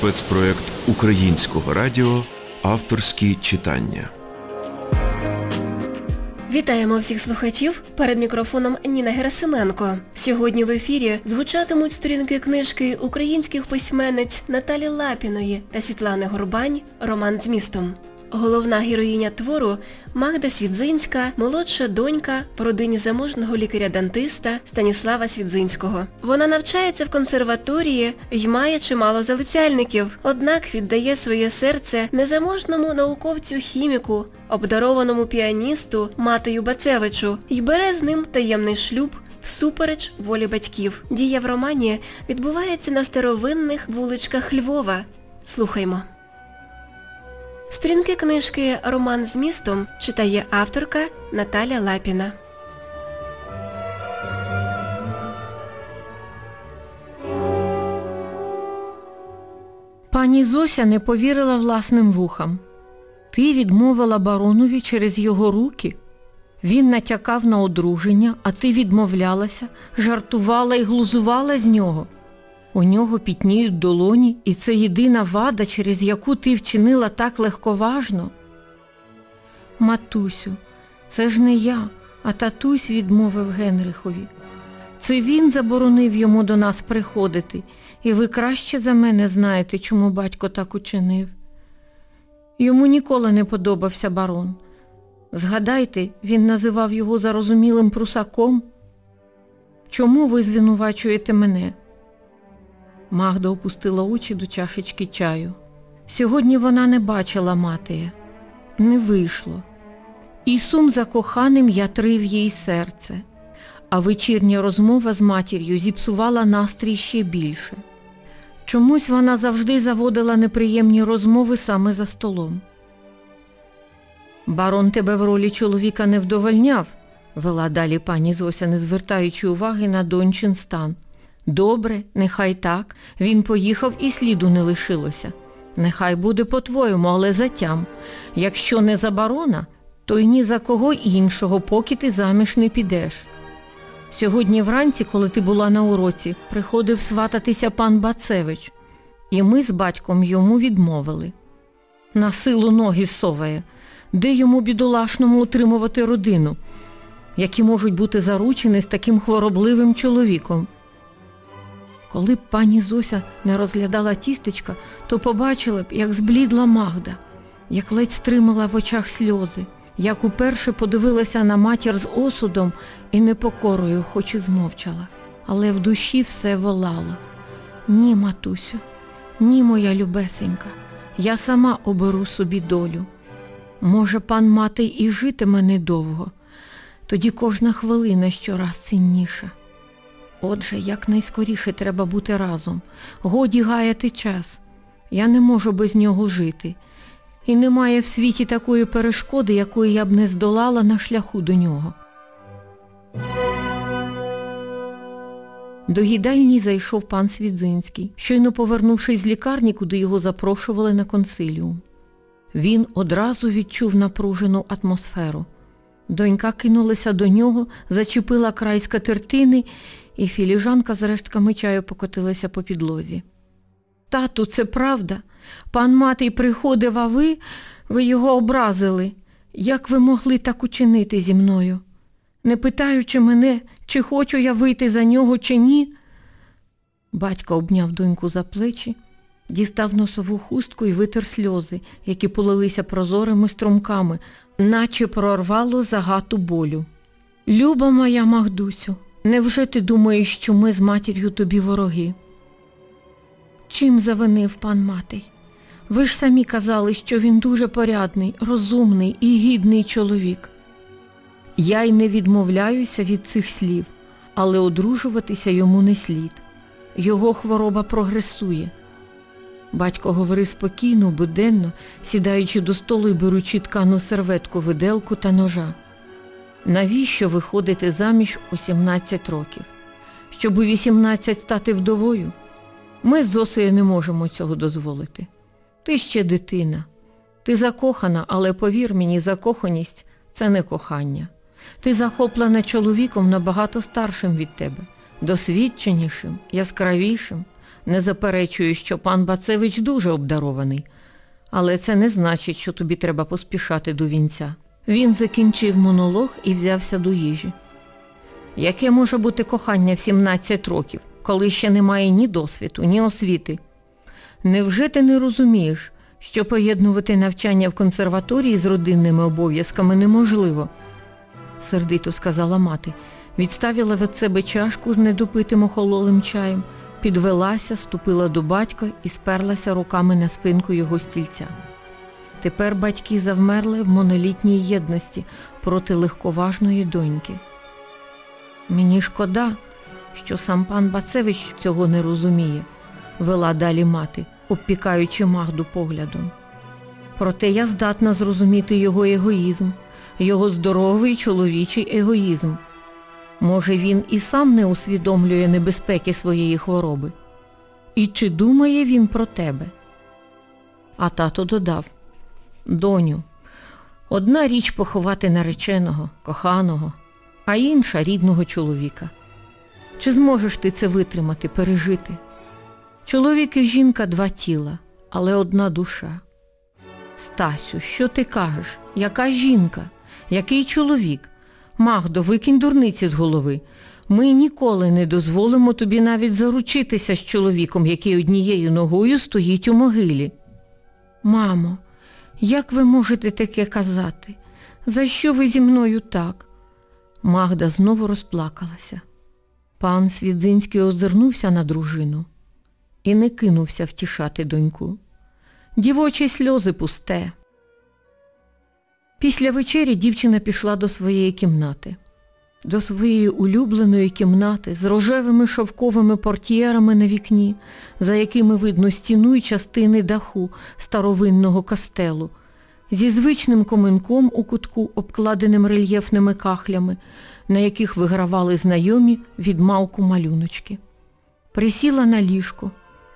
спецпроект Українського радіо Авторські читання. Вітаємо всіх слухачів. Перед мікрофоном Ніна Герасименко. Сьогодні в ефірі звучатимуть сторінки книжки українських письменниць Наталі Лапіної та Світлани Горбань Роман з містом. Головна героїня твору Магда Свідзинська, молодша донька по родині заможного лікаря-дантиста Станіслава Свідзинського. Вона навчається в консерваторії і має чимало залицяльників, однак віддає своє серце незаможному науковцю-хіміку, обдарованому піаністу Матею Бацевичу і бере з ним таємний шлюб всупереч волі батьків. Дія в романі відбувається на старовинних вуличках Львова. Слухаймо. Сторінки книжки Роман з містом читає авторка Наталя Лапіна. Пані Зося не повірила власним вухам. Ти відмовила баронові через його руки. Він натякав на одруження, а ти відмовлялася, жартувала і глузувала з нього. У нього пітніють долоні, і це єдина вада, через яку ти вчинила так легковажно. Матусю, це ж не я, а татусь відмовив Генрихові. Це він заборонив йому до нас приходити, і ви краще за мене знаєте, чому батько так учинив. Йому ніколи не подобався барон. Згадайте, він називав його зарозумілим прусаком. Чому ви звинувачуєте мене? Магда опустила очі до чашечки чаю. Сьогодні вона не бачила Матея. Не вийшло. І сум за коханим ятрив їй серце, а вечірня розмова з матір'ю зіпсувала настрій ще більше. Чомусь вона завжди заводила неприємні розмови саме за столом. Барон тебе в ролі чоловіка не вдовольняв, вела далі пані Зося, не звертаючи уваги на дончин стан. Добре, нехай так. Він поїхав і сліду не лишилося. Нехай буде по-твоєму, але затям. Якщо не за барона, то й ні за кого іншого, поки ти заміж не підеш. Сьогодні вранці, коли ти була на уроці, приходив свататися пан Бацевич, і ми з батьком йому відмовили. На силу ноги соває, де йому бідолашному утримувати родину, які можуть бути заручені з таким хворобливим чоловіком. Коли б пані Зося не розглядала тістечка, то побачила б, як зблідла Магда, як ледь стримала в очах сльози, як уперше подивилася на матір з осудом і непокорою, хоч і змовчала. Але в душі все волало. Ні, матусю, ні, моя любесенька, я сама оберу собі долю. Може, пан мати і житиме недовго, тоді кожна хвилина щораз цінніша. Отже, якнайскоріше треба бути разом. Годі гаяти час. Я не можу без нього жити. І немає в світі такої перешкоди, якої я б не здолала на шляху до нього. До гідальні зайшов пан Свідзинський, щойно повернувшись з лікарні, куди його запрошували на консиліум. Він одразу відчув напружену атмосферу. Донька кинулася до нього, зачепила край скатертини і філіжанка з рештками чаю покотилася по підлозі. Тату, це правда. Пан Матий приходив, а ви, ви його образили. Як ви могли так учинити зі мною? Не питаючи мене, чи хочу я вийти за нього, чи ні. Батько обняв доньку за плечі, дістав носову хустку і витер сльози, які полилися прозорими струмками, наче прорвало загату болю. Люба моя Магдусю, Невже ти думаєш, що ми з матір'ю тобі вороги? Чим завинив пан Матей? Ви ж самі казали, що він дуже порядний, розумний і гідний чоловік. Я й не відмовляюся від цих слів, але одружуватися йому не слід. Його хвороба прогресує. Батько говорив спокійно, буденно, сідаючи до столу і беручи ткану серветку, виделку та ножа. Навіщо виходити заміж у 17 років? Щоб у 18 стати вдовою? Ми з Зосею не можемо цього дозволити. Ти ще дитина. Ти закохана, але повір мені, закоханість це не кохання. Ти захоплена чоловіком набагато старшим від тебе, досвідченішим, яскравішим, Не заперечую, що пан Бацевич дуже обдарований, але це не значить, що тобі треба поспішати до вінця. Він закінчив монолог і взявся до їжі. Яке може бути кохання в 17 років, коли ще немає ні досвіду, ні освіти? Невже ти не розумієш, що поєднувати навчання в консерваторії з родинними обов'язками неможливо? сердито сказала мати, відставила від себе чашку з недопитим охололим чаєм, підвелася, ступила до батька і сперлася руками на спинку його стільця. Тепер батьки завмерли в монолітній єдності проти легковажної доньки. Мені шкода, що сам пан Бацевич цього не розуміє, вела далі мати, обпікаючи Магду поглядом. Проте я здатна зрозуміти його егоїзм, його здоровий чоловічий егоїзм. Може, він і сам не усвідомлює небезпеки своєї хвороби. І чи думає він про тебе? А тато додав, доню, одна річ поховати нареченого, коханого, а інша рідного чоловіка. Чи зможеш ти це витримати, пережити? Чоловік і жінка два тіла, але одна душа. Стасю, що ти кажеш? Яка жінка? Який чоловік? Магдо, викинь дурниці з голови. Ми ніколи не дозволимо тобі навіть заручитися з чоловіком, який однією ногою стоїть у могилі. Мамо, як ви можете таке казати? За що ви зі мною так? Магда знову розплакалася. Пан Свідзинський озирнувся на дружину і не кинувся втішати доньку. Дівочі сльози пусте. Після вечері дівчина пішла до своєї кімнати, до своєї улюбленої кімнати з рожевими шовковими портьєрами на вікні, за якими видно стіну й частини даху старовинного кастелу, зі звичним коменком у кутку, обкладеним рельєфними кахлями, на яких вигравали знайомі від малку малюночки. Присіла на ліжко,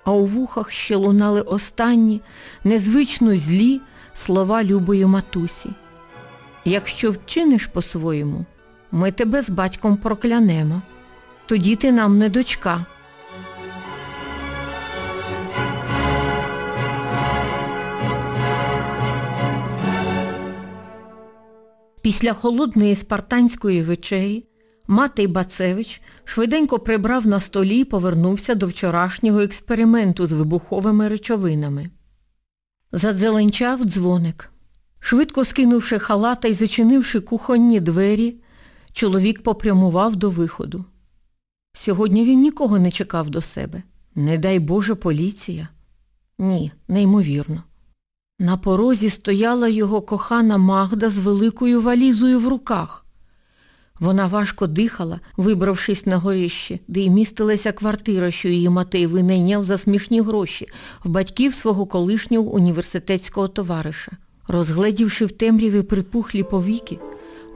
а у вухах ще лунали останні, незвично злі слова любої матусі. Якщо вчиниш по-своєму, ми тебе з батьком проклянемо. Тоді ти нам не дочка. Після холодної спартанської вечері Матей Бацевич швиденько прибрав на столі і повернувся до вчорашнього експерименту з вибуховими речовинами. Задзеленчав дзвоник. Швидко скинувши халата і зачинивши кухонні двері, чоловік попрямував до виходу. Сьогодні він нікого не чекав до себе. Не дай Боже, поліція. Ні, неймовірно. На порозі стояла його кохана Магда з великою валізою в руках. Вона важко дихала, вибравшись на горіще, де й містилася квартира, що її Матей винайняв за смішні гроші в батьків свого колишнього університетського товариша. Розгледівши в темряві припухлі повіки,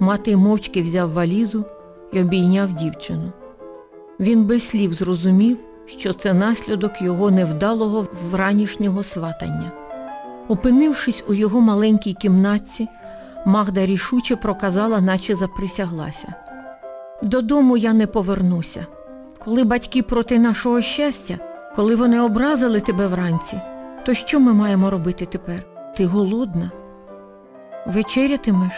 Матей мовчки взяв валізу і обійняв дівчину. Він без слів зрозумів, що це наслідок його невдалого вранішнього сватання. Опинившись у його маленькій кімнатці, Магда рішуче проказала, наче заприсяглася. Додому я не повернуся. Коли батьки проти нашого щастя, коли вони образили тебе вранці, то що ми маємо робити тепер? Ти голодна? Вечерятимеш?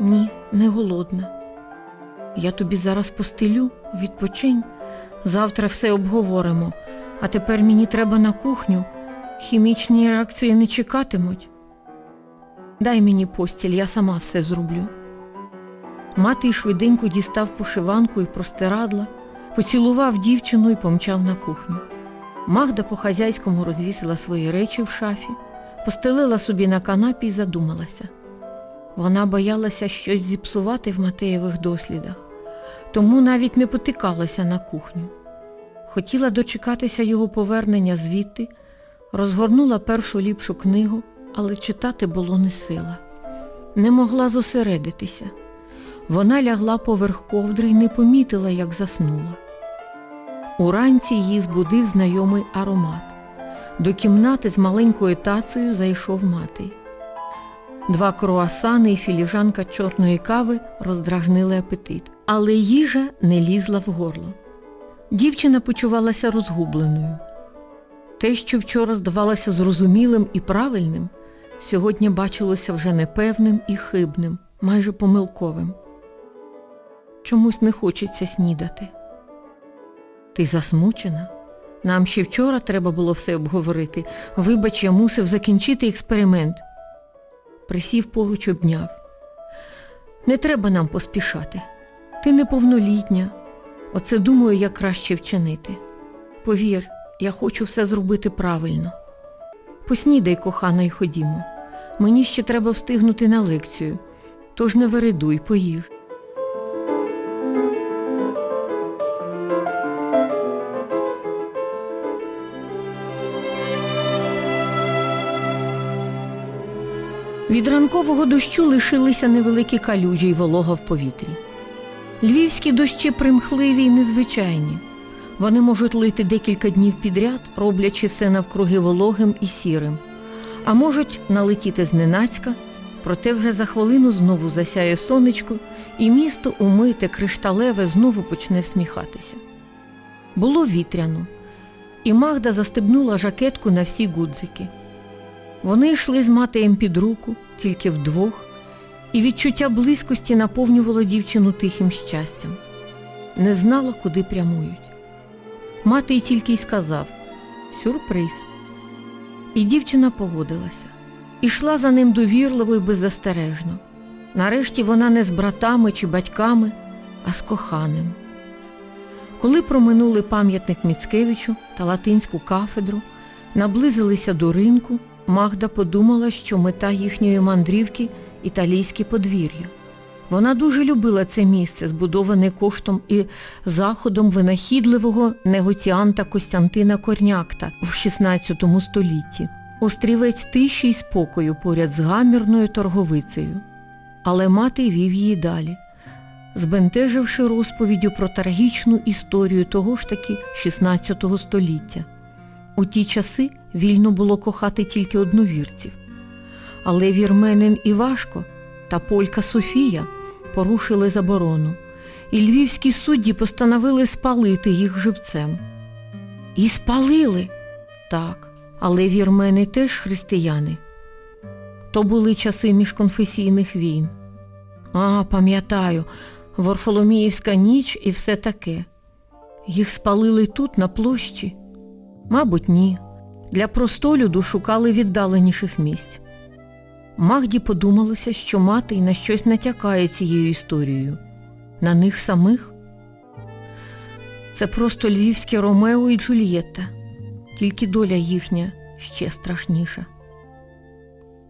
Ні, не голодна. Я тобі зараз постелю, відпочинь. Завтра все обговоримо, а тепер мені треба на кухню. Хімічні реакції не чекатимуть. Дай мені постіль, я сама все зроблю. Мати й швиденько дістав пошиванку і простирадла, поцілував дівчину і помчав на кухню. Магда по-хазяйському розвісила свої речі в шафі, постелила собі на канапі і задумалася. Вона боялася щось зіпсувати в Матеєвих дослідах, тому навіть не потикалася на кухню. Хотіла дочекатися його повернення звідти, розгорнула першу ліпшу книгу, але читати було не сила. Не могла зосередитися. Вона лягла поверх ковдри і не помітила, як заснула. Уранці її збудив знайомий аромат. До кімнати з маленькою тацею зайшов мати. Два круасани і філіжанка чорної кави роздражнили апетит, але їжа не лізла в горло. Дівчина почувалася розгубленою. Те, що вчора здавалося зрозумілим і правильним, сьогодні бачилося вже непевним і хибним, майже помилковим. Чомусь не хочеться снідати. Ти засмучена? Нам ще вчора треба було все обговорити. Вибач, я мусив закінчити експеримент. Присів поруч обняв. Не треба нам поспішати. Ти неповнолітня. Оце думаю, я краще вчинити. Повір, я хочу все зробити правильно. Поснідай, кохана, і ходімо. Мені ще треба встигнути на лекцію. Тож не вередуй, поїж. Від ранкового дощу лишилися невеликі калюжі й волога в повітрі. Львівські дощі примхливі й незвичайні. Вони можуть лити декілька днів підряд, роблячи все навкруги вологим і сірим, а можуть налетіти зненацька, проте вже за хвилину знову засяє сонечко, і місто умите, кришталеве знову почне всміхатися. Було вітряно, і Магда застебнула жакетку на всі гудзики. Вони йшли з Матеєм під руку, тільки вдвох, і відчуття близькості наповнювало дівчину тихим щастям. Не знала, куди прямують. Матей тільки й сказав сюрприз. І дівчина погодилася. Ішла за ним довірливо і беззастережно. Нарешті вона не з братами чи батьками, а з коханим. Коли проминули пам'ятник Міцкевичу та латинську кафедру, наблизилися до ринку, Магда подумала, що мета їхньої мандрівки італійське подвір'я. Вона дуже любила це місце, збудоване коштом і заходом винахідливого негоціанта Костянтина Корнякта в XVI столітті. Острівець тиші й спокою поряд з гамірною торговицею. Але мати вів її далі, збентеживши розповіддю про трагічну історію того ж таки XVI століття. У ті часи вільно було кохати тільки одновірців. Але вірменин Івашко та полька Софія порушили заборону, і львівські судді постановили спалити їх живцем. І спалили. Так, але вірмени теж християни. То були часи міжконфесійних війн. А, пам'ятаю, Варфоломіївська ніч і все таке. Їх спалили тут, на площі. Мабуть, ні. Для простолюду шукали віддаленіших місць. Магді подумалося, що мати й на щось натякає цією історією. На них самих. Це просто львівське Ромео і Джульєтта, тільки доля їхня ще страшніша.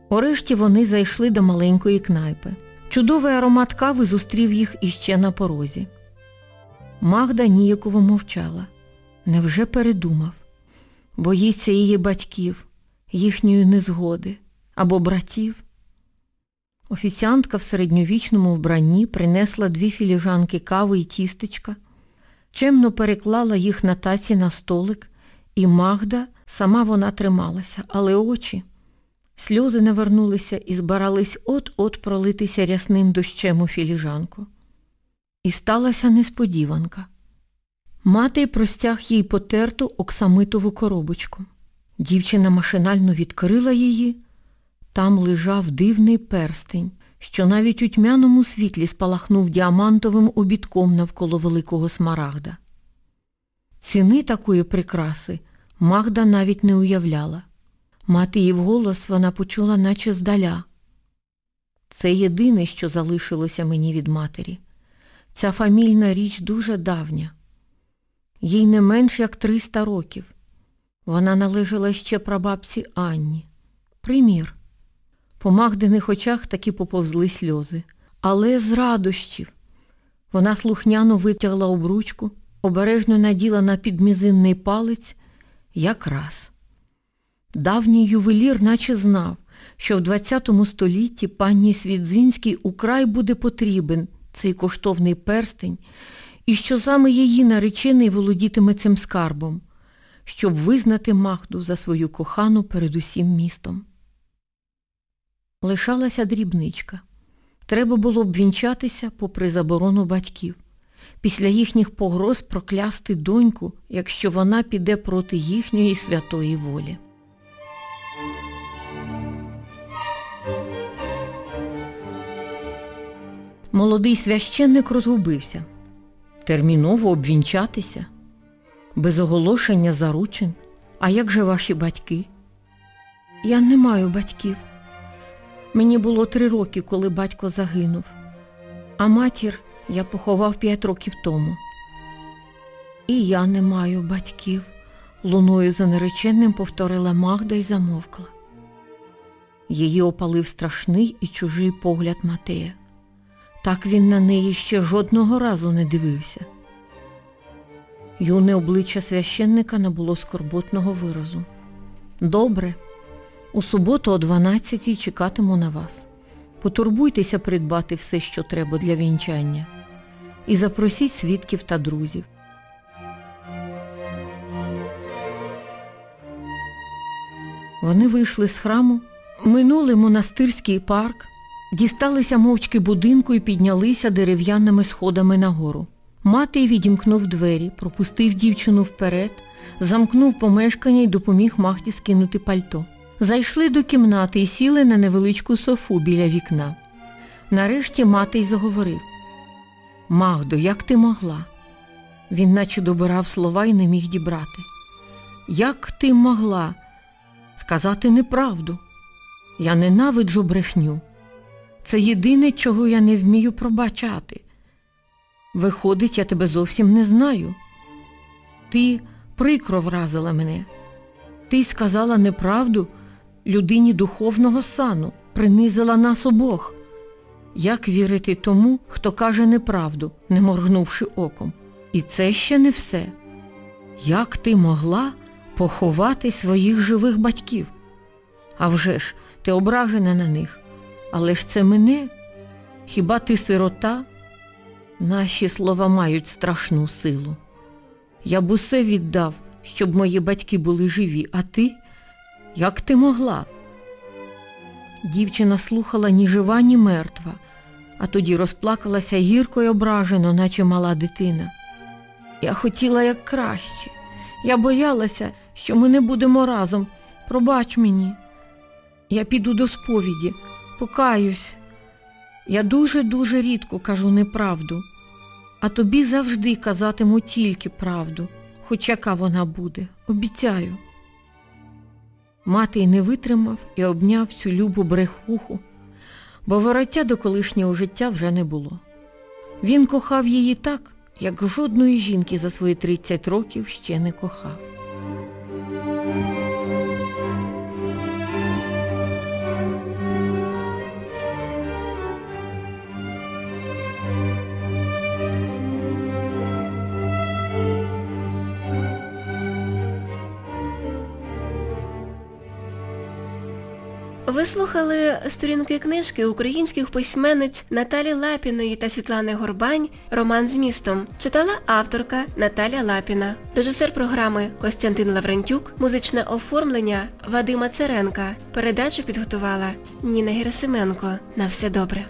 Урешті вони зайшли до маленької кнайпи. Чудовий аромат кави зустрів їх іще на порозі. Магда ніяково мовчала. Невже передумав? Боїться її батьків, їхньої незгоди або братів. Офіціантка в середньовічному вбранні принесла дві філіжанки кави і тістечка, чемно переклала їх на таці на столик, і Магда, сама вона трималася, але очі. Сльози навернулися і збирались от-от пролитися рясним дощем у філіжанку. І сталася несподіванка. Мати простяг їй потерту оксамитову коробочку. Дівчина машинально відкрила її. Там лежав дивний перстень, що навіть у тьмяному світлі спалахнув діамантовим обідком навколо великого смарагда. Ціни такої прикраси Магда навіть не уявляла. Мати її вголос вона почула, наче здаля. Це єдине, що залишилося мені від матері. Ця фамільна річ дуже давня. Їй не менш як 300 років. Вона належала ще прабабці Анні. Примір. По Магдиних очах таки поповзли сльози. Але з радощів. Вона слухняно витягла обручку, обережно наділа на підмізинний палець якраз. Давній ювелір наче знав, що в ХХ столітті пані Свідзинській украй буде потрібен цей коштовний перстень, і що саме її наречений володітиме цим скарбом, щоб визнати Махду за свою кохану перед усім містом. Лишалася дрібничка. Треба було б вінчатися попри заборону батьків. після їхніх погроз проклясти доньку, якщо вона піде проти їхньої святої волі. Молодий священник розгубився. Терміново обвінчатися? Без оголошення заручин? А як же ваші батьки? Я не маю батьків. Мені було три роки, коли батько загинув, а матір я поховав п'ять років тому. І я не маю батьків, луною за нареченним повторила Магда й замовкла. Її опалив страшний і чужий погляд Матея. Так він на неї ще жодного разу не дивився. Юне обличчя священника набуло скорботного виразу. Добре, у суботу о 12 чекатиму на вас. Потурбуйтеся придбати все, що треба для вінчання, і запросіть свідків та друзів. Вони вийшли з храму, минули монастирський парк, дісталися мовчки будинку і піднялися дерев'яними сходами нагору. Матий відімкнув двері, пропустив дівчину вперед, замкнув помешкання і допоміг Махді скинути пальто. Зайшли до кімнати і сіли на невеличку софу біля вікна. Нарешті Матий заговорив. Магдо, як ти могла? Він наче добирав слова і не міг дібрати. Як ти могла сказати неправду? Я ненавиджу брехню. Це єдине, чого я не вмію пробачати. Виходить, я тебе зовсім не знаю. Ти прикро вразила мене. Ти сказала неправду людині духовного сану, принизила нас обох. Як вірити тому, хто каже неправду, не моргнувши оком? І це ще не все. Як ти могла поховати своїх живих батьків? А вже ж, ти ображена на них. Але ж це мене? Хіба ти сирота? Наші слова мають страшну силу. Я б усе віддав, щоб мої батьки були живі, а ти? Як ти могла? Дівчина слухала ні жива, ні мертва, а тоді розплакалася гірко й ображено, наче мала дитина. Я хотіла як краще. Я боялася, що ми не будемо разом. Пробач мені. Я піду до сповіді, покаюсь. Я дуже-дуже рідко кажу неправду, а тобі завжди казатиму тільки правду, хоч яка вона буде, обіцяю. Матий не витримав і обняв цю любу брехуху, бо вороття до колишнього життя вже не було. Він кохав її так, як жодної жінки за свої 30 років ще не кохав. Ви слухали сторінки книжки українських письменниць Наталі Лапіної та Світлани Горбань Роман з містом. Читала авторка Наталя Лапіна. Режисер програми Костянтин Лаврентюк, музичне оформлення Вадима Церенка. Передачу підготувала Ніна Герасименко. На все добре.